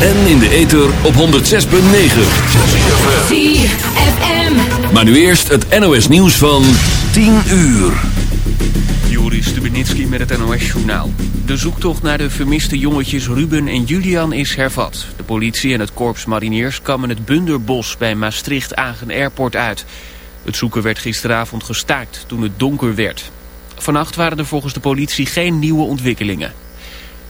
En in de ether op 106.9. ZFM. Maar nu eerst het NOS nieuws van 10 uur. Joris Stubenitski met het NOS-journaal. De zoektocht naar de vermiste jongetjes Ruben en Julian is hervat. De politie en het korps mariniers kammen het Bunderbos bij Maastricht-Agen Airport uit. Het zoeken werd gisteravond gestaakt toen het donker werd. Vannacht waren er volgens de politie geen nieuwe ontwikkelingen.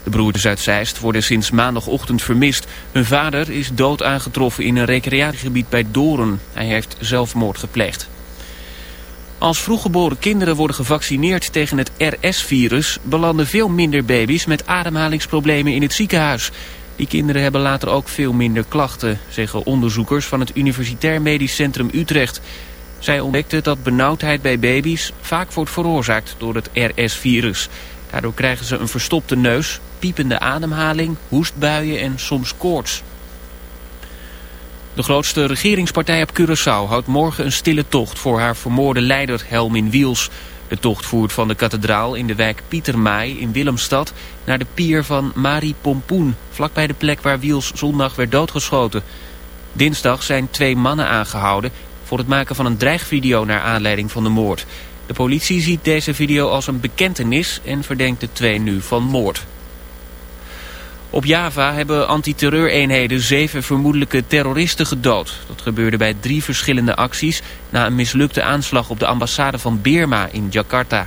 De broers uit Zeist worden sinds maandagochtend vermist. Hun vader is dood aangetroffen in een recreatiegebied bij Doren. Hij heeft zelfmoord gepleegd. Als vroeggeboren kinderen worden gevaccineerd tegen het RS-virus... belanden veel minder baby's met ademhalingsproblemen in het ziekenhuis. Die kinderen hebben later ook veel minder klachten... zeggen onderzoekers van het Universitair Medisch Centrum Utrecht. Zij ontdekten dat benauwdheid bij baby's vaak wordt veroorzaakt door het RS-virus. Daardoor krijgen ze een verstopte neus, piepende ademhaling, hoestbuien en soms koorts. De grootste regeringspartij op Curaçao houdt morgen een stille tocht voor haar vermoorde leider Helmin Wiels. De tocht voert van de kathedraal in de wijk Pietermaai in Willemstad naar de pier van Mari Pompoen, vlakbij de plek waar Wiels zondag werd doodgeschoten. Dinsdag zijn twee mannen aangehouden voor het maken van een dreigvideo naar aanleiding van de moord. De politie ziet deze video als een bekentenis en verdenkt de twee nu van moord. Op Java hebben antiterreureenheden zeven vermoedelijke terroristen gedood. Dat gebeurde bij drie verschillende acties na een mislukte aanslag op de ambassade van Birma in Jakarta.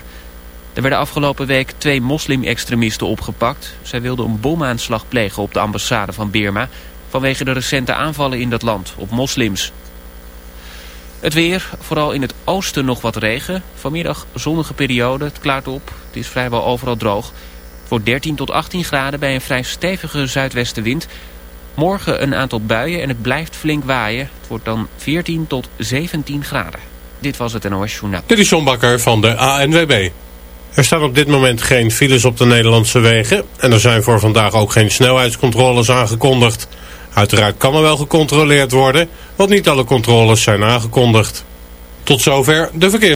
Er werden afgelopen week twee moslim-extremisten opgepakt. Zij wilden een bomaanslag plegen op de ambassade van Birma... vanwege de recente aanvallen in dat land op moslims. Het weer, vooral in het oosten nog wat regen. Vanmiddag zonnige periode, het klaart op. Het is vrijwel overal droog. Voor 13 tot 18 graden bij een vrij stevige zuidwestenwind. Morgen een aantal buien en het blijft flink waaien. Het wordt dan 14 tot 17 graden. Dit was het NOS Journaal. Dit is John Bakker van de ANWB. Er staan op dit moment geen files op de Nederlandse wegen. En er zijn voor vandaag ook geen snelheidscontroles aangekondigd. Uiteraard kan er wel gecontroleerd worden, want niet alle controles zijn aangekondigd. Tot zover de verkeer.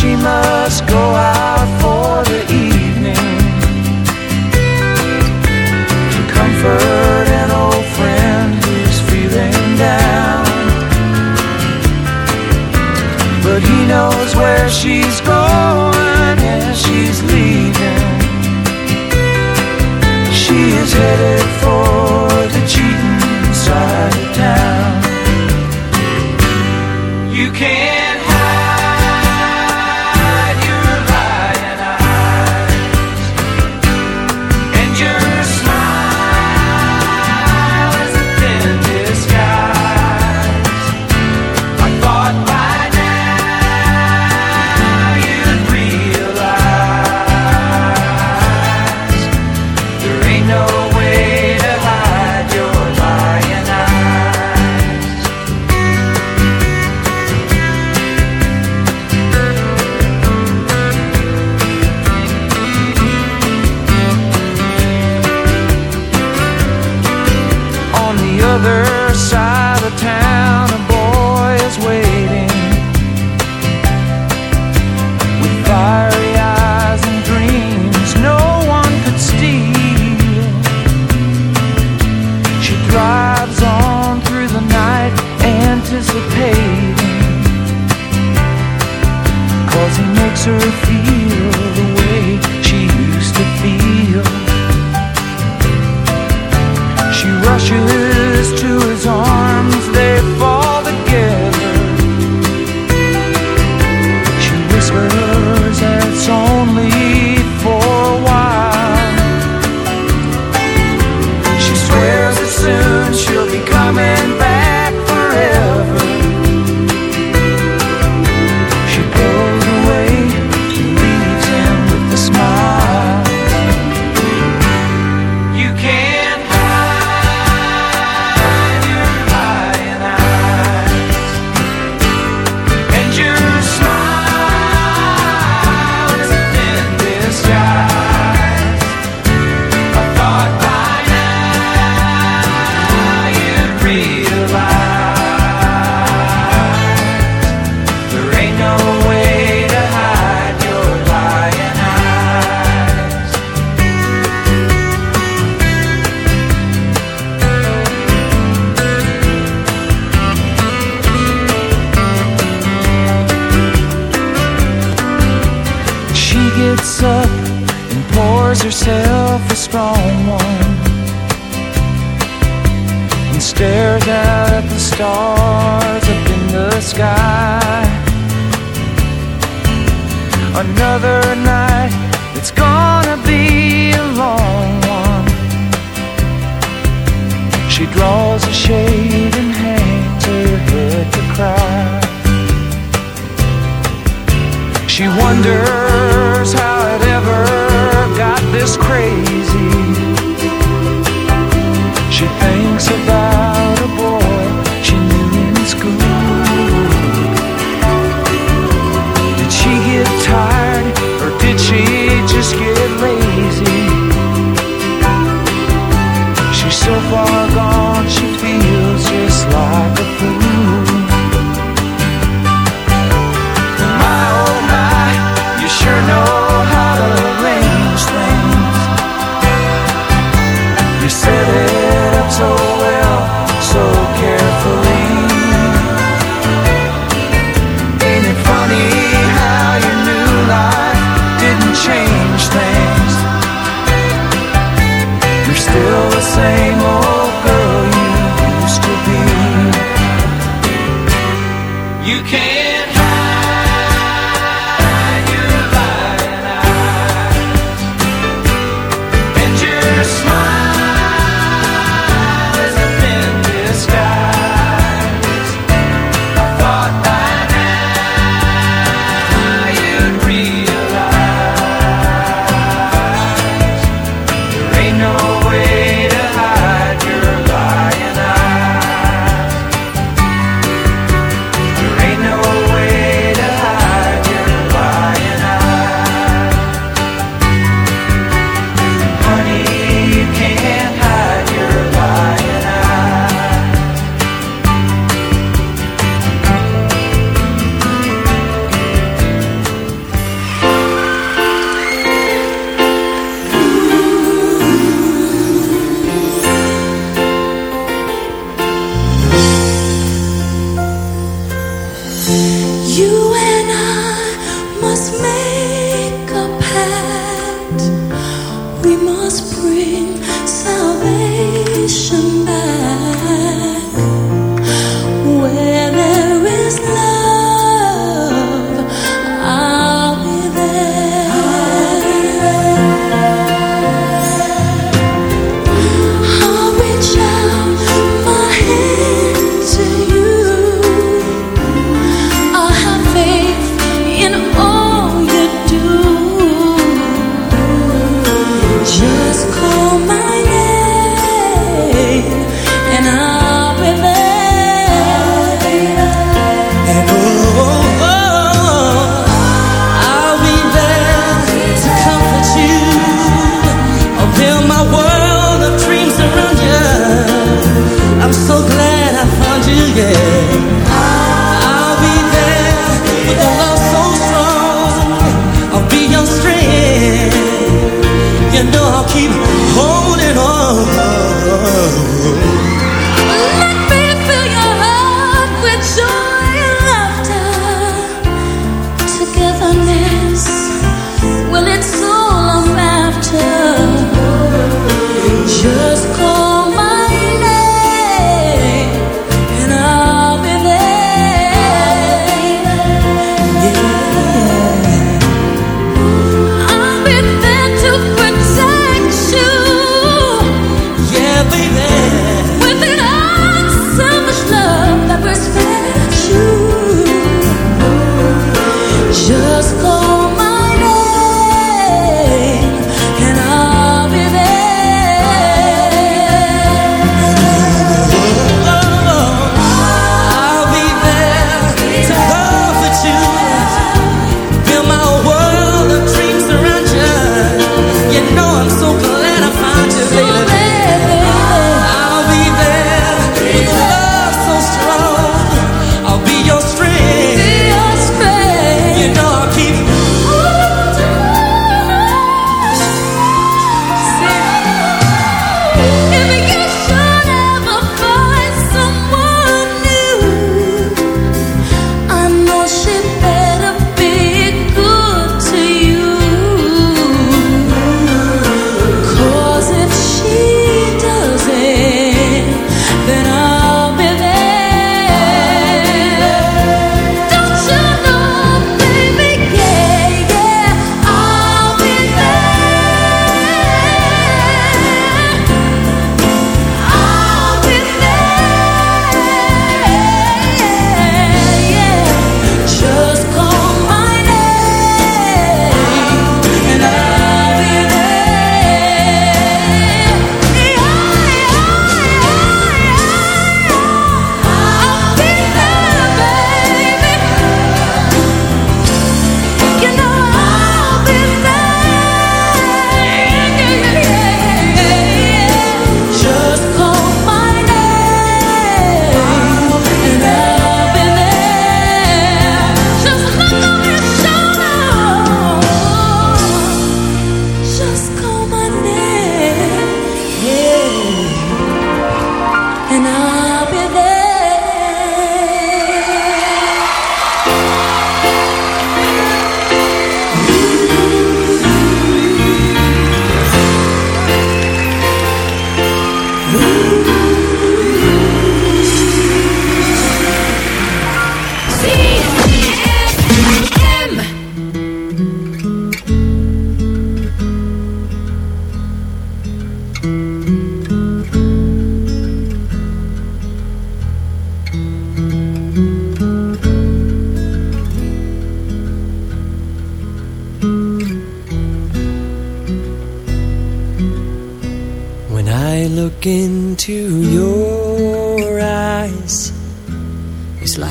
She must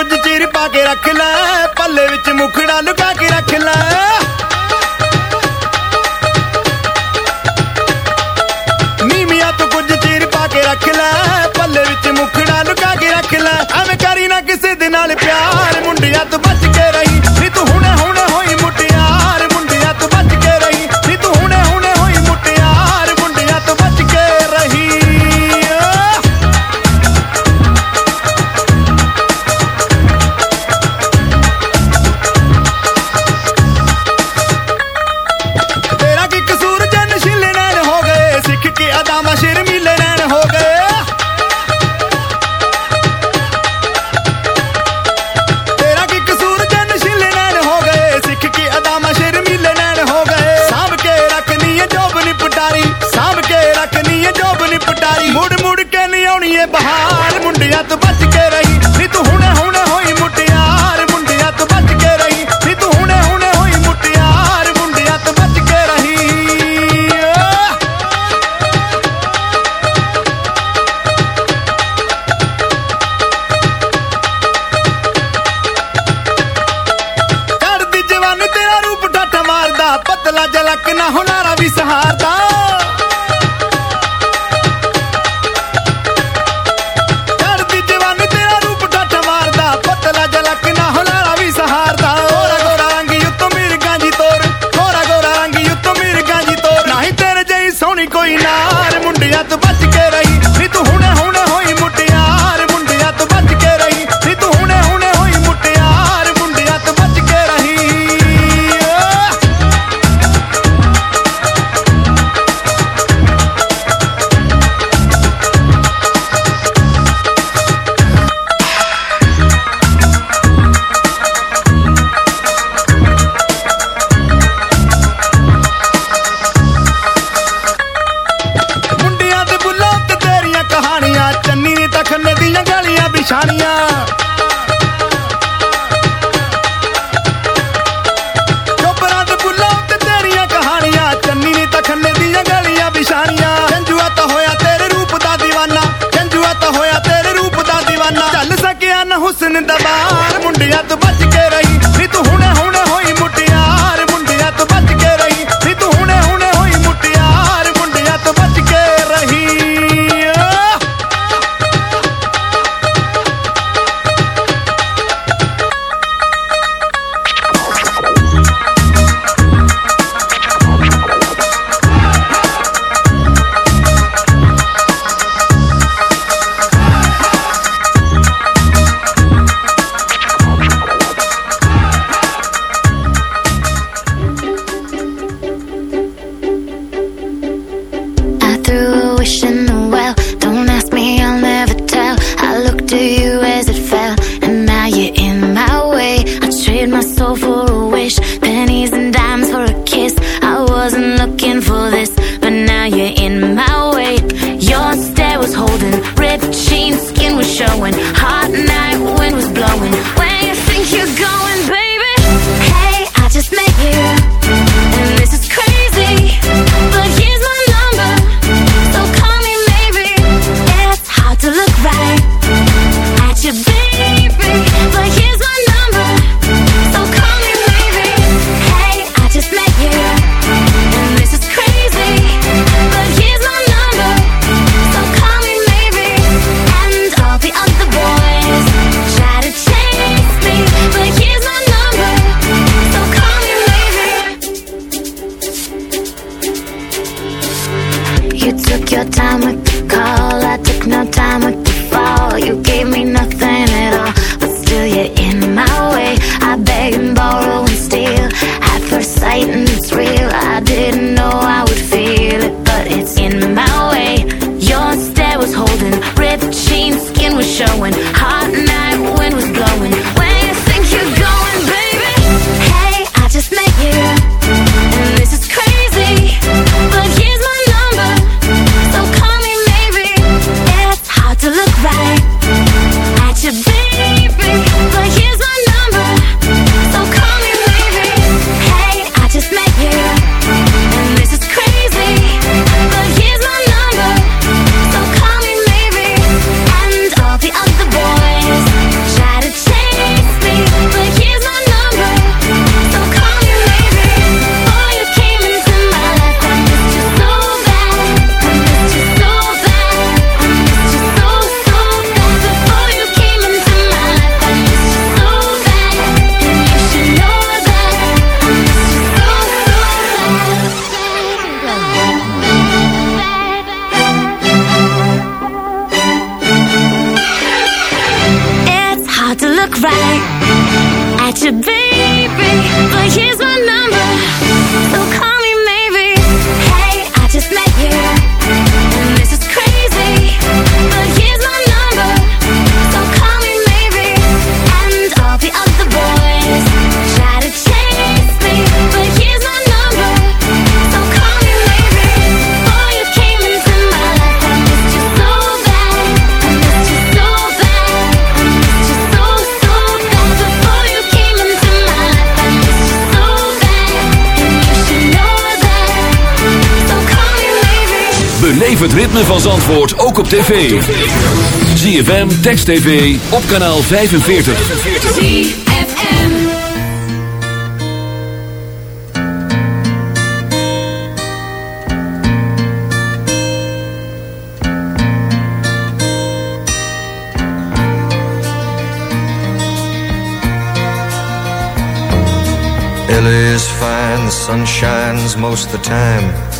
ਕੁਝ ਚੀਰ ਪਾ ਕੇ ਰੱਖ ਲੈ, ਪੱਲੇ ਵਿੱਚ ਮੁਖੜਾ ਲੁਕਾ ਕੇ ਰੱਖ ਲੈ। ਨੀਮੀਆਂ ਤੋਂ ਕੁਝ ਚੀਰ ਪਾ ਕੇ ਰੱਖ ਲੈ, ਪੱਲੇ ਵਿੱਚ ਮੁਖੜਾ ਲੁਕਾ ਕੇ ਰੱਖ ਲੈ। ਕਰੀ ਨਾ ਕਿਸੇ ਦੇ ਨਾਲ ਪਿਆਰ, ਮੁੰਡਿਆਂ ਤੋਂ ਬਚ Beleef het ritme van Zandvoort ook op tv. ZFM, Text TV, op kanaal 45. ZFM. LA is fine, the sun shines most of the time.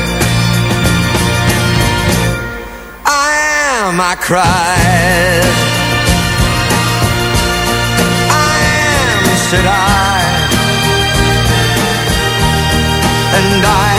Am, I cried. I am, said I. And I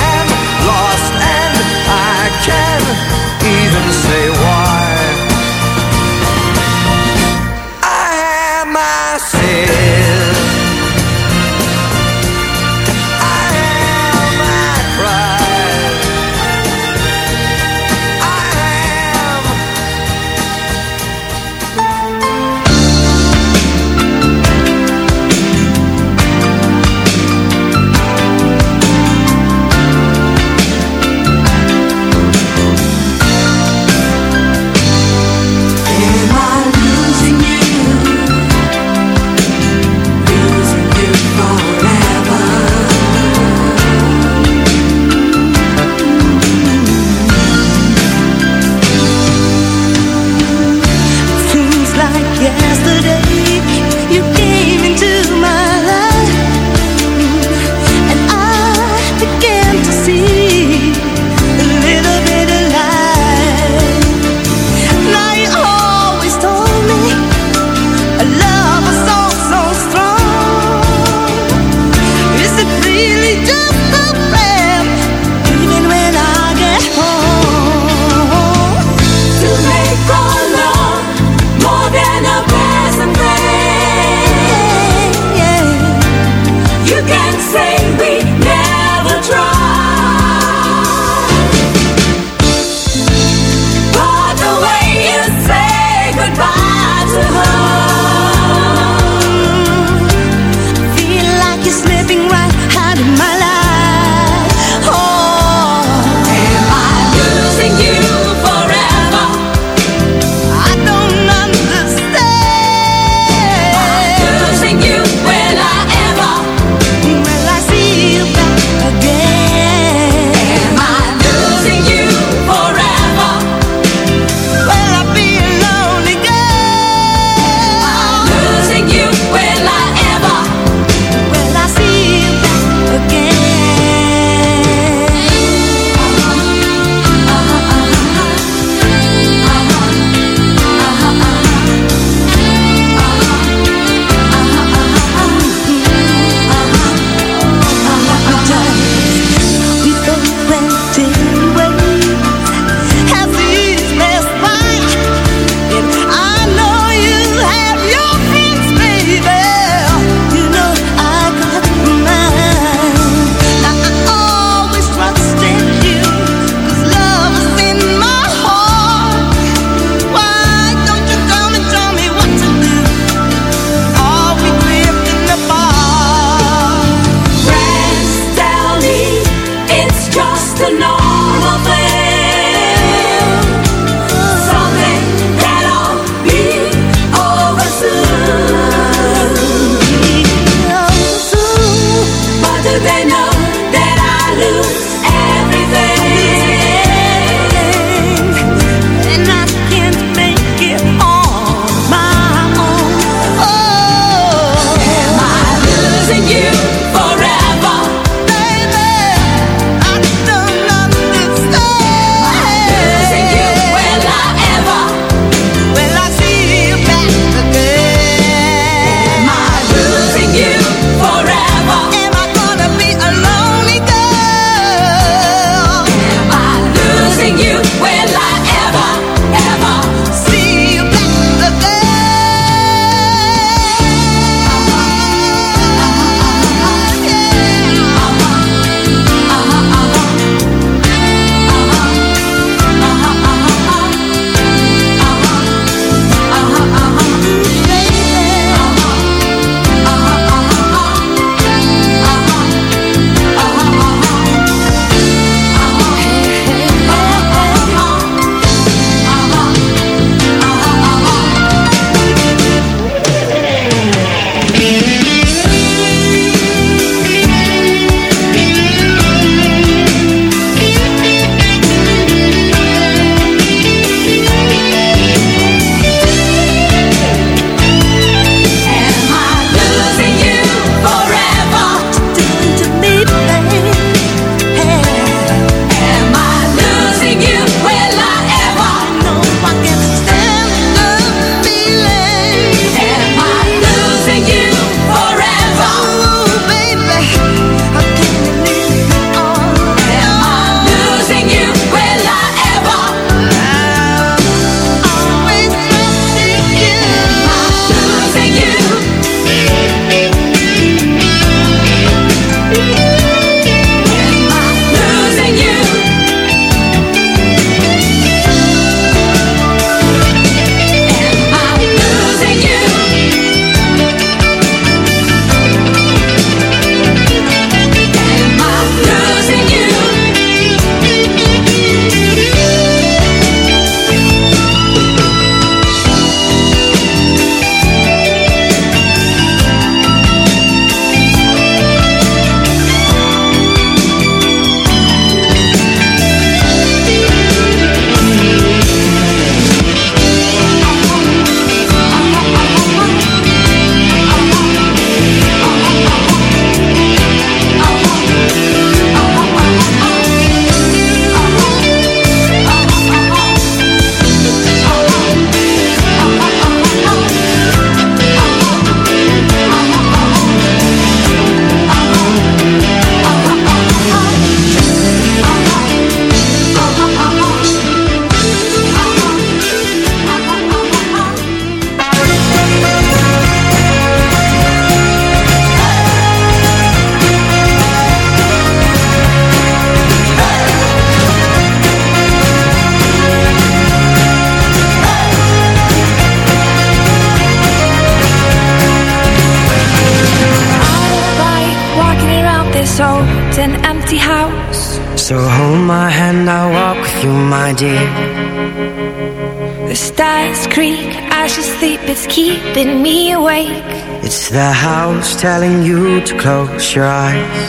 the house telling you to close your eyes.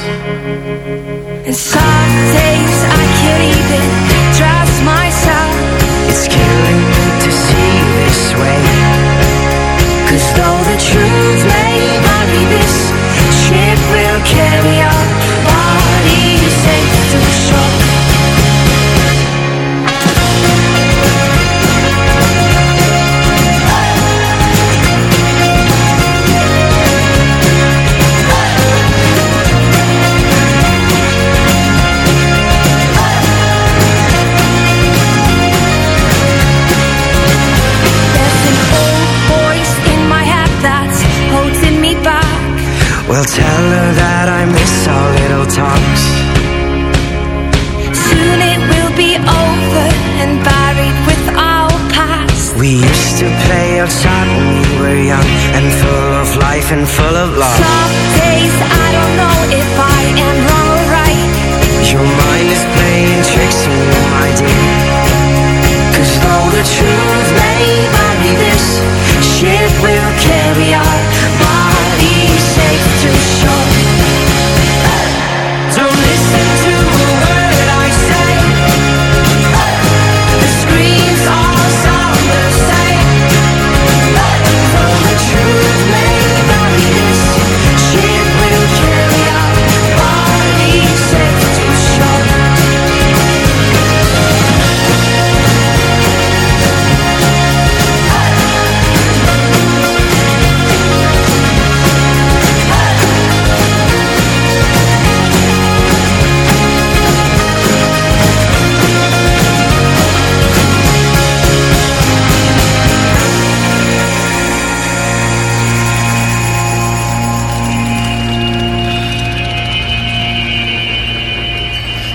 And some days I can't even trust myself. It's killing me to see this way. Cause though the truth may vary, this ship will carry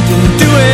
can't do it.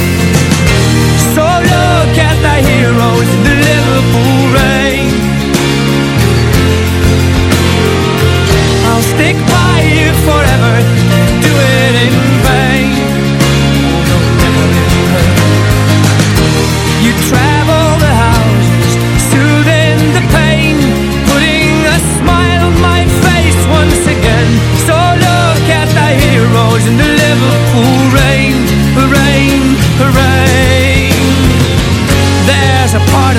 Look at the heroes in the Liverpool rain. I'll stick by you forever, do it in vain. You travel the soothing the pain, putting a smile on my face once again. So look at the heroes in the Liverpool rain, rain.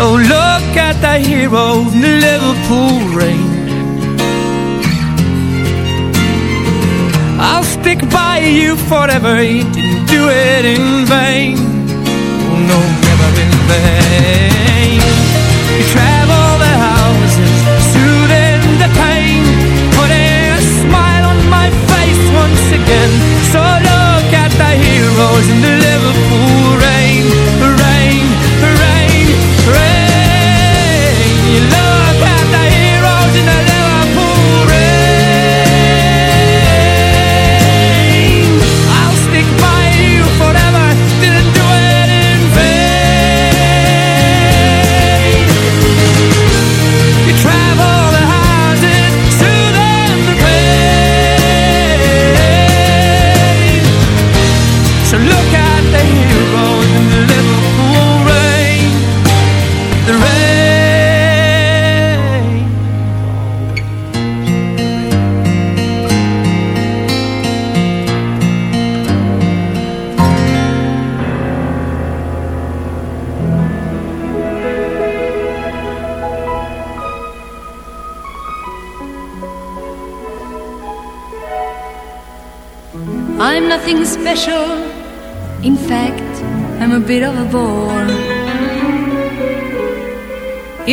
So look at the hero in the Liverpool rain. I'll stick by you forever. You didn't do it in vain. Oh no,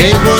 Qué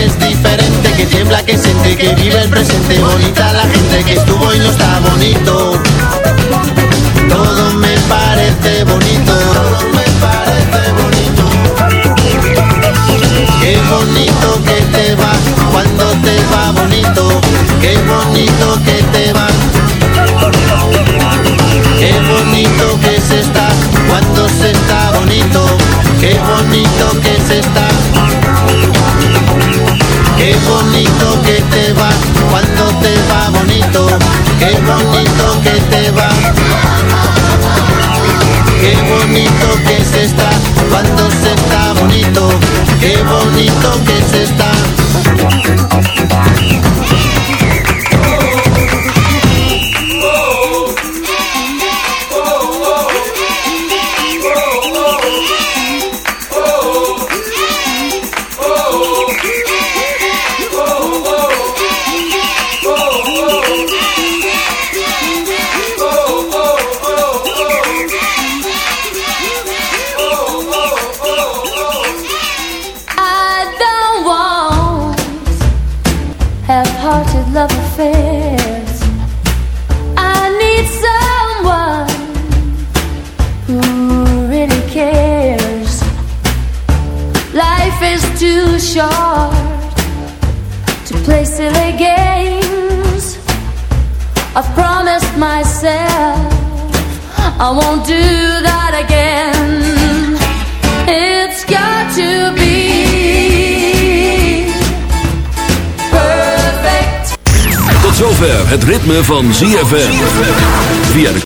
que tiembla, que siente, que vive el presente, bonita la gente que estuvo y no está bonito. Qué bonito van ZFM. Via de